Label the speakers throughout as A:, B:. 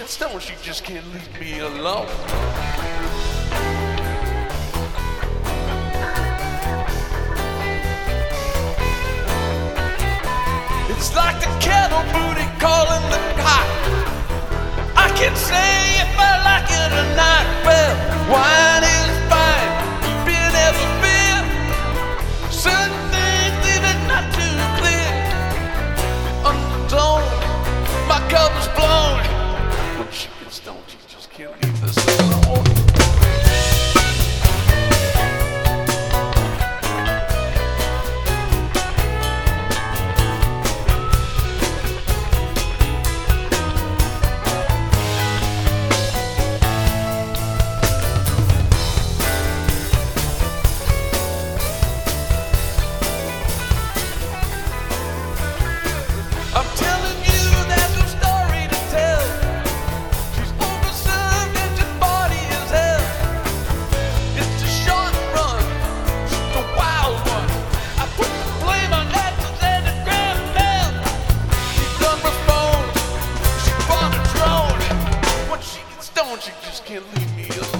A: get stoned, she just can't leave me alone. It's like the kettle booty calling the pot. I can't say if I like it or not, Well, why? can't leave me alone.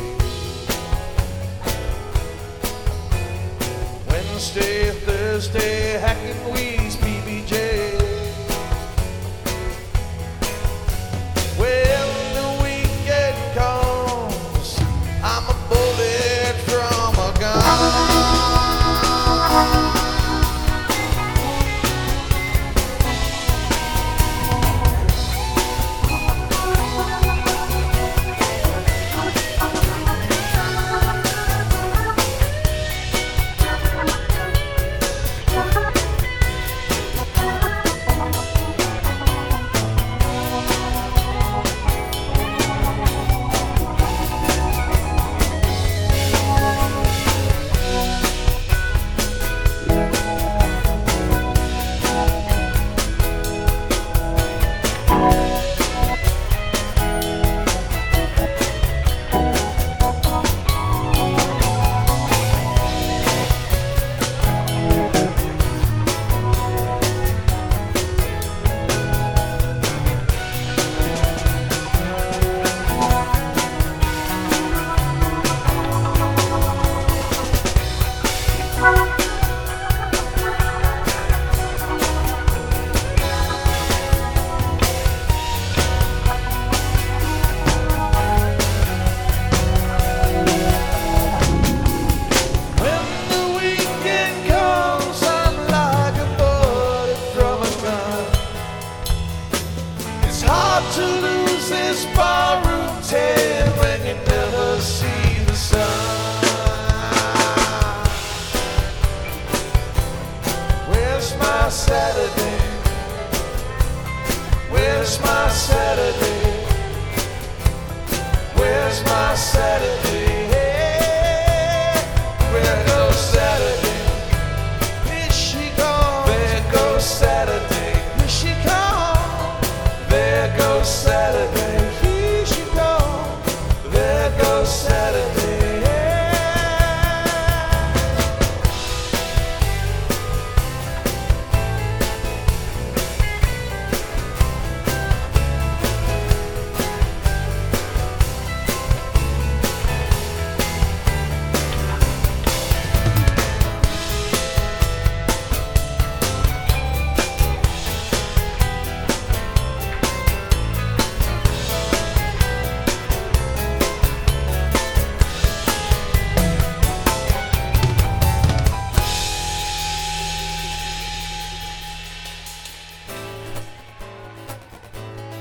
A: Wednesday, Thursday, how can we Saturday? Where's my Saturday? Where's my Saturday?